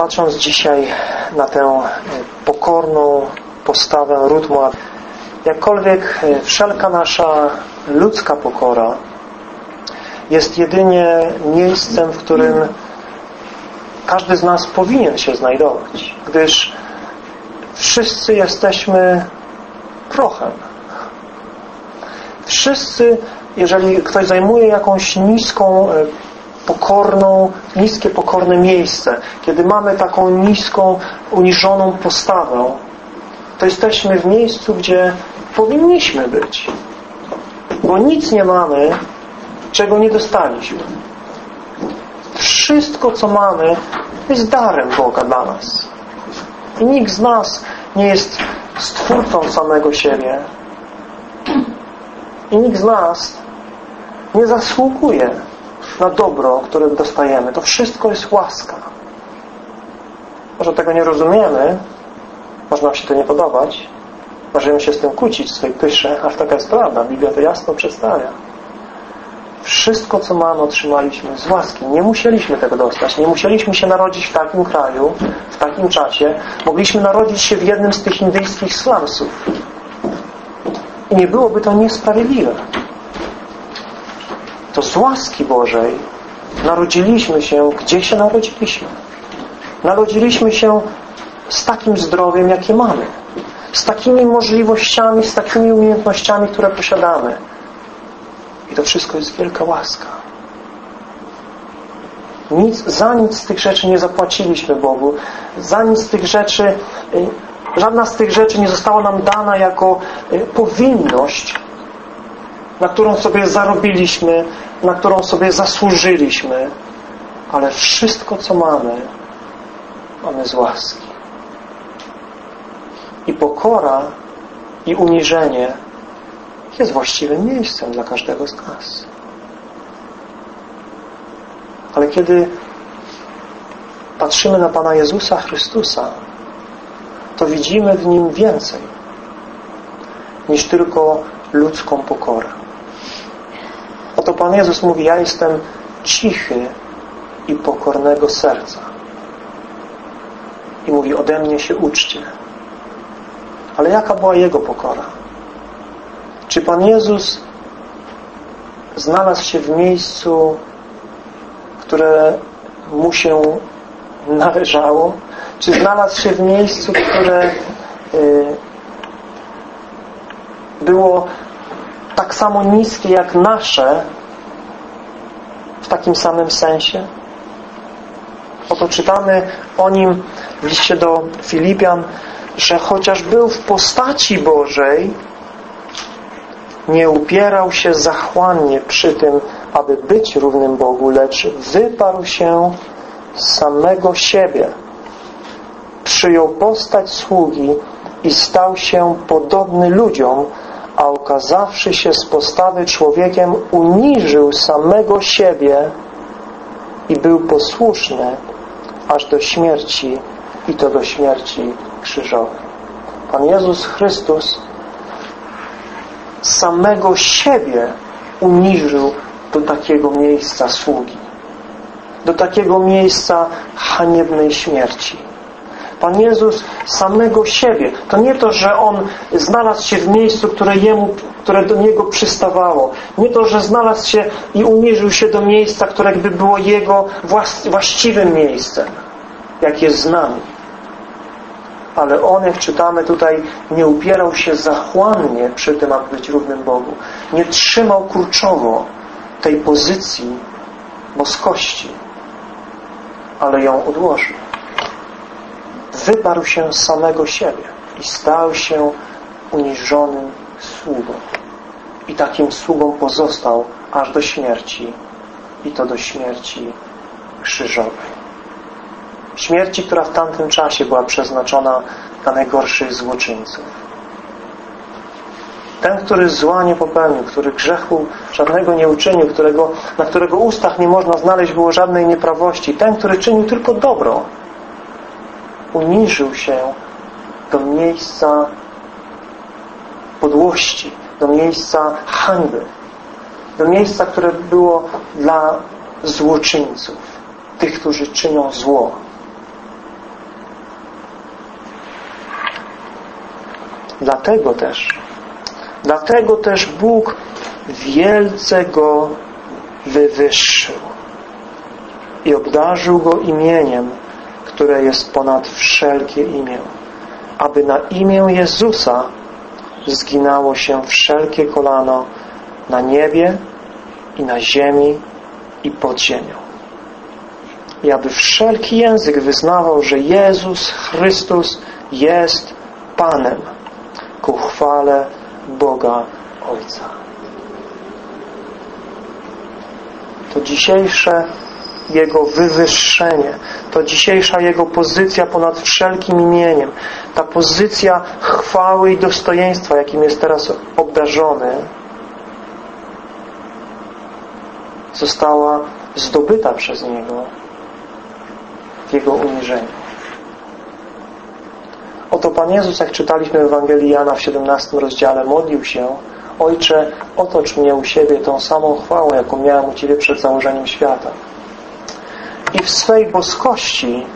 patrząc dzisiaj na tę pokorną postawę Rut Moab, jakkolwiek wszelka nasza ludzka pokora jest jedynie miejscem, w którym każdy z nas powinien się znajdować, gdyż wszyscy jesteśmy prochem. Wszyscy, jeżeli ktoś zajmuje jakąś niską, pokorną, niskie, pokorne miejsce, kiedy mamy taką niską, uniżoną postawę, to jesteśmy w miejscu, gdzie powinniśmy być. Bo nic nie mamy, czego nie dostaliśmy. Wszystko, co mamy, jest darem Boga dla nas. I nikt z nas nie jest stwórcą samego siebie. I nikt z nas nie zasługuje na dobro, które dostajemy. To wszystko jest łaska. Może tego nie rozumiemy, może nam się to nie podobać, możemy się z tym kłócić w swojej pysze, aż taka jest prawda. Biblia to jasno przedstawia. Wszystko, co mamy, otrzymaliśmy z łaski. Nie musieliśmy tego dostać. Nie musieliśmy się narodzić w takim kraju, w takim czasie. Mogliśmy narodzić się w jednym z tych indyjskich slumsów. I nie byłoby to niesprawiedliwe. To z łaski Bożej narodziliśmy się, gdzie się narodziliśmy. Narodziliśmy się z takim zdrowiem, jakie mamy. Z takimi możliwościami, z takimi umiejętnościami, które posiadamy. I to wszystko jest wielka łaska. Nic, za nic z tych rzeczy nie zapłaciliśmy Bogu. Za nic z tych rzeczy, y, żadna z tych rzeczy nie została nam dana jako y, powinność, na którą sobie zarobiliśmy, na którą sobie zasłużyliśmy. Ale wszystko, co mamy, mamy z łaski. I pokora i uniżenie jest właściwym miejscem dla każdego z nas. Ale kiedy patrzymy na Pana Jezusa Chrystusa, to widzimy w Nim więcej niż tylko ludzką pokorę. Oto Pan Jezus mówi, ja jestem cichy i pokornego serca. I mówi, ode mnie się uczcie. Ale jaka była Jego pokora? Czy Pan Jezus znalazł się w miejscu, które Mu się należało? Czy znalazł się w miejscu, które y, było tak samo niskie jak nasze w takim samym sensie? Oto czytamy o Nim w liście do Filipian, że chociaż był w postaci Bożej, nie upierał się zachłannie przy tym, aby być równym Bogu, lecz wyparł się samego siebie. Przyjął postać sługi i stał się podobny ludziom, a okazawszy się z postawy człowiekiem, uniżył samego siebie i był posłuszny aż do śmierci i to do śmierci krzyżowej. Pan Jezus Chrystus samego siebie uniżył do takiego miejsca sługi. Do takiego miejsca haniebnej śmierci. Pan Jezus samego siebie. To nie to, że On znalazł się w miejscu, które, jemu, które do Niego przystawało. Nie to, że znalazł się i uniżył się do miejsca, które jakby było Jego właściwym miejscem, jak jest z nami ale on, jak czytamy tutaj, nie upierał się zachłannie przy tym, aby być równym Bogu. Nie trzymał kurczowo tej pozycji boskości, ale ją odłożył. Wyparł się z samego siebie i stał się uniżonym sługą. I takim sługą pozostał aż do śmierci i to do śmierci krzyżowej śmierci, która w tamtym czasie była przeznaczona dla najgorszych złoczyńców. Ten, który zła nie popełnił, który grzechu żadnego nie uczynił, którego, na którego ustach nie można znaleźć było żadnej nieprawości. Ten, który czynił tylko dobro, uniżył się do miejsca podłości, do miejsca hańby, do miejsca, które było dla złoczyńców, tych, którzy czynią zło. Dlatego też, dlatego też Bóg wielce go wywyższył i obdarzył go imieniem, które jest ponad wszelkie imię, aby na imię Jezusa zginało się wszelkie kolano na niebie i na ziemi i pod ziemią. I aby wszelki język wyznawał, że Jezus Chrystus jest Panem ku chwale Boga Ojca. To dzisiejsze Jego wywyższenie, to dzisiejsza Jego pozycja ponad wszelkim imieniem, ta pozycja chwały i dostojeństwa, jakim jest teraz obdarzony, została zdobyta przez Niego w Jego uniżeniu. Oto Pan Jezus, jak czytaliśmy w Ewangelii Jana w 17 rozdziale, modlił się Ojcze, otocz mnie u siebie tą samą chwałą, jaką miałem u Ciebie przed założeniem świata. I w swej boskości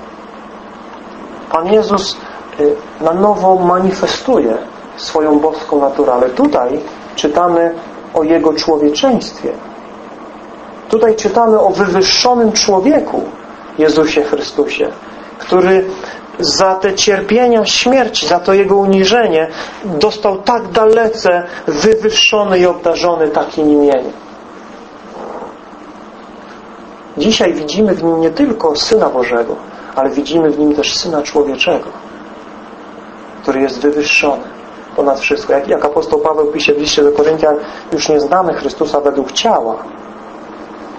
Pan Jezus y, na nowo manifestuje swoją boską naturę, ale tutaj czytamy o Jego człowieczeństwie. Tutaj czytamy o wywyższonym człowieku, Jezusie Chrystusie, który za te cierpienia śmierci, za to Jego uniżenie dostał tak dalece wywyższony i obdarzony takim imieniem. Dzisiaj widzimy w Nim nie tylko Syna Bożego, ale widzimy w Nim też Syna Człowieczego, który jest wywyższony ponad wszystko. Jak, jak apostoł Paweł pisze w liście do Koryntian, już nie znamy Chrystusa według ciała,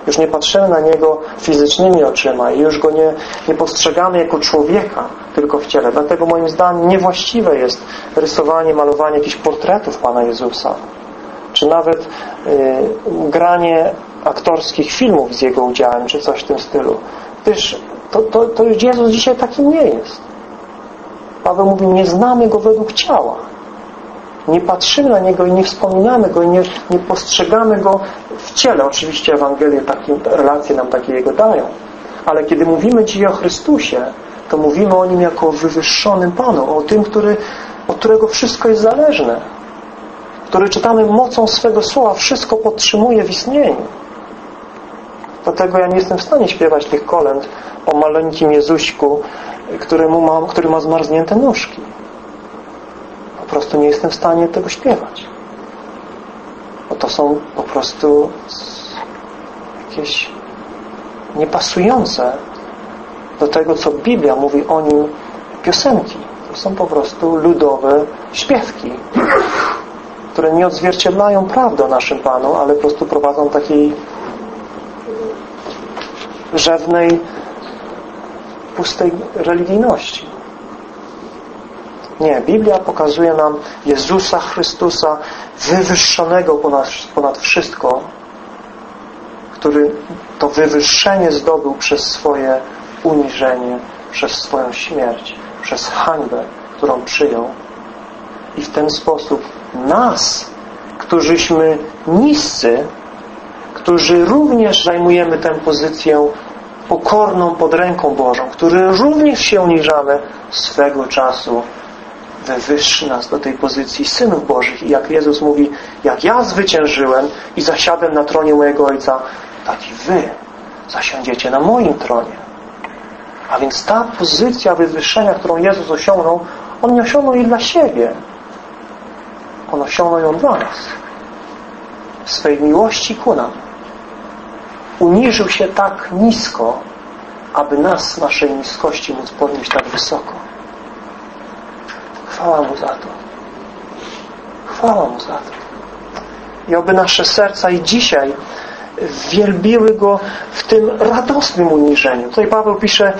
już nie patrzymy na Niego fizycznymi oczyma i już Go nie, nie postrzegamy jako człowieka, tylko w ciele. Dlatego moim zdaniem niewłaściwe jest rysowanie, malowanie jakichś portretów Pana Jezusa. Czy nawet y, granie aktorskich filmów z Jego udziałem, czy coś w tym stylu. Gdyż to, to, to już Jezus dzisiaj takim nie jest. Paweł mówi, nie znamy Go według ciała nie patrzymy na Niego i nie wspominamy Go i nie, nie postrzegamy Go w ciele. Oczywiście Ewangelie takie relacje nam takie Jego dają. Ale kiedy mówimy dzisiaj o Chrystusie, to mówimy o Nim jako o wywyższonym Panu, o tym, który, od którego wszystko jest zależne, który czytamy mocą swego słowa, wszystko podtrzymuje w istnieniu. Dlatego ja nie jestem w stanie śpiewać tych kolęd o maleńkim Jezuśku, któremu ma, który ma zmarznięte nóżki. Po prostu nie jestem w stanie tego śpiewać. Bo to są po prostu jakieś niepasujące do tego, co Biblia mówi o nim piosenki. To są po prostu ludowe śpiewki, które nie odzwierciedlają prawdy o naszym Panu, ale po prostu prowadzą takiej rzewnej, pustej religijności. Nie, Biblia pokazuje nam Jezusa Chrystusa wywyższonego ponad, ponad wszystko, który to wywyższenie zdobył przez swoje uniżenie, przez swoją śmierć, przez hańbę, którą przyjął. I w ten sposób nas, którzyśmy niscy, którzy również zajmujemy tę pozycję pokorną pod ręką Bożą, którzy również się uniżamy swego czasu wywyższy nas do tej pozycji synów Bożych. I jak Jezus mówi, jak ja zwyciężyłem i zasiadłem na tronie mojego Ojca, tak i wy zasiądziecie na moim tronie. A więc ta pozycja wywyższenia, którą Jezus osiągnął, On nie osiągnął jej dla siebie. On osiągnął ją dla nas. W swej miłości ku nam. Uniżył się tak nisko, aby nas naszej niskości móc podnieść tak wysoko. Chwała Mu za to. Chwała Mu za to. I oby nasze serca i dzisiaj wielbiły Go w tym radosnym uniżeniu. Tutaj Paweł pisze,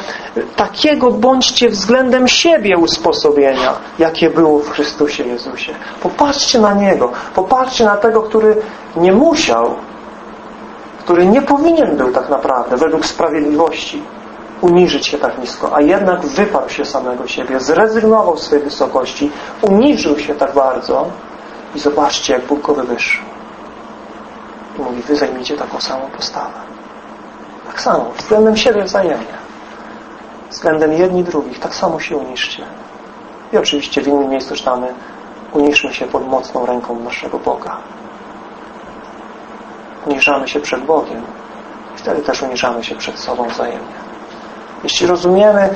takiego bądźcie względem siebie usposobienia, jakie było w Chrystusie Jezusie. Popatrzcie na Niego. Popatrzcie na tego, który nie musiał, który nie powinien był tak naprawdę według sprawiedliwości uniżyć się tak nisko, a jednak wyparł się samego siebie, zrezygnował z swojej wysokości, uniżył się tak bardzo i zobaczcie, jak Bóg go wywyższył. I mówi, wy zajmijcie taką samą postawę. Tak samo, względem siebie wzajemnie. Względem jedni drugich, tak samo się uniżcie. I oczywiście w innym miejscu czytamy, uniszmy się pod mocną ręką naszego Boga. Uniżamy się przed Bogiem. Wtedy też uniżamy się przed sobą wzajemnie. Jeśli rozumiemy,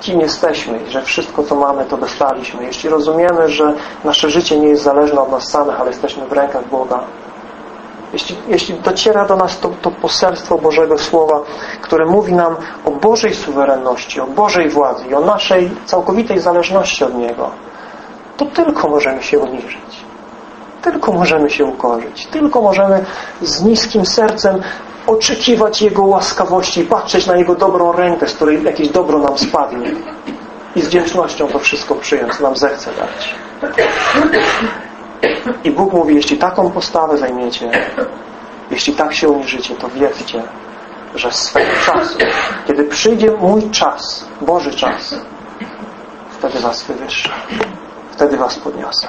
kim jesteśmy że wszystko, co mamy, to dostaliśmy. Jeśli rozumiemy, że nasze życie nie jest zależne od nas samych, ale jesteśmy w rękach Boga. Jeśli, jeśli dociera do nas to, to poselstwo Bożego Słowa, które mówi nam o Bożej suwerenności, o Bożej władzy i o naszej całkowitej zależności od Niego, to tylko możemy się uniżyć. Tylko możemy się ukorzyć. Tylko możemy z niskim sercem oczekiwać Jego łaskawości patrzeć na Jego dobrą rękę, z której jakieś dobro nam spadnie. I z wdzięcznością to wszystko przyjąć, co nam zechce dać. I Bóg mówi, jeśli taką postawę zajmiecie, jeśli tak się uniżycie, to wiedzcie, że swego czasu, kiedy przyjdzie mój czas, Boży czas, wtedy was wywyższę. Wtedy was podniosę.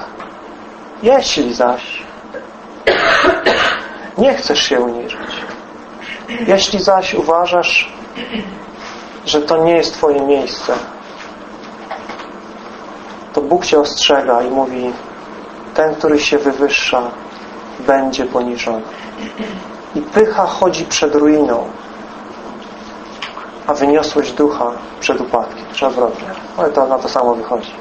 Jeśli zaś nie chcesz się uniżyć, jeśli zaś uważasz, że to nie jest Twoje miejsce, to Bóg Cię ostrzega i mówi ten, który się wywyższa, będzie poniżony. I pycha chodzi przed ruiną, a wyniosłość ducha przed upadkiem. Odwrotnie. Ale to na to samo wychodzi.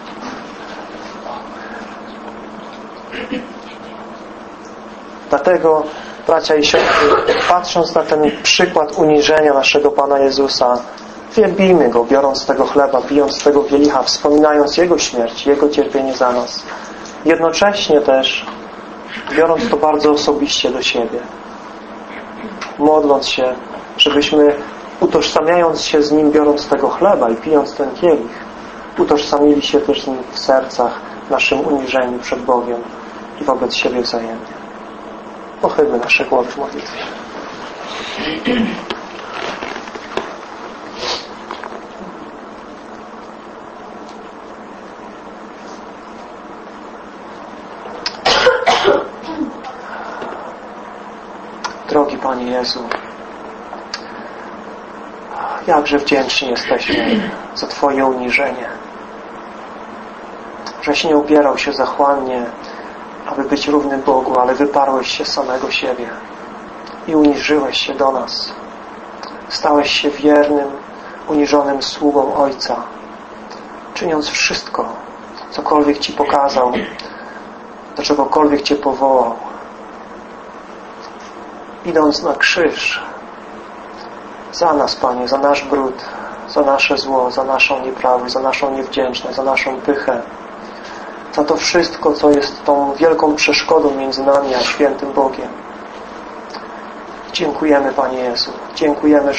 Dlatego, bracia i siostry, patrząc na ten przykład uniżenia naszego Pana Jezusa, wielbijmy Go, biorąc tego chleba, pijąc tego kielicha, wspominając Jego śmierć, Jego cierpienie za nas. Jednocześnie też biorąc to bardzo osobiście do siebie. Modląc się, żebyśmy utożsamiając się z Nim, biorąc tego chleba i pijąc ten kielich, utożsamili się też z Nim w sercach, naszym uniżeniu przed Bogiem i wobec siebie wzajemnie. Pochylmy nasze głowy w modlitwie. Drogi Panie Jezu, jakże wdzięczni jesteśmy za Twoje uniżenie. Żeś nie upierał się zachłannie, aby być równym Bogu, ale wyparłeś się samego siebie i uniżyłeś się do nas. Stałeś się wiernym, uniżonym sługą Ojca, czyniąc wszystko, cokolwiek Ci pokazał, do czegokolwiek Cię powołał. Idąc na krzyż, za nas, Panie, za nasz brud, za nasze zło, za naszą nieprawość, za naszą niewdzięczność, za naszą pychę, za to wszystko, co jest tą wielką przeszkodą między nami a świętym Bogiem. Dziękujemy, Panie Jezu. Dziękujemy,